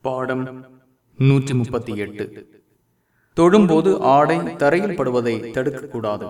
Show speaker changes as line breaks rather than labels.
பாடம் நூற்றி முப்பத்தி எட்டு. தொழும்போது ஆடை தரையில் படுவதை தடுக்கக்கூடாது.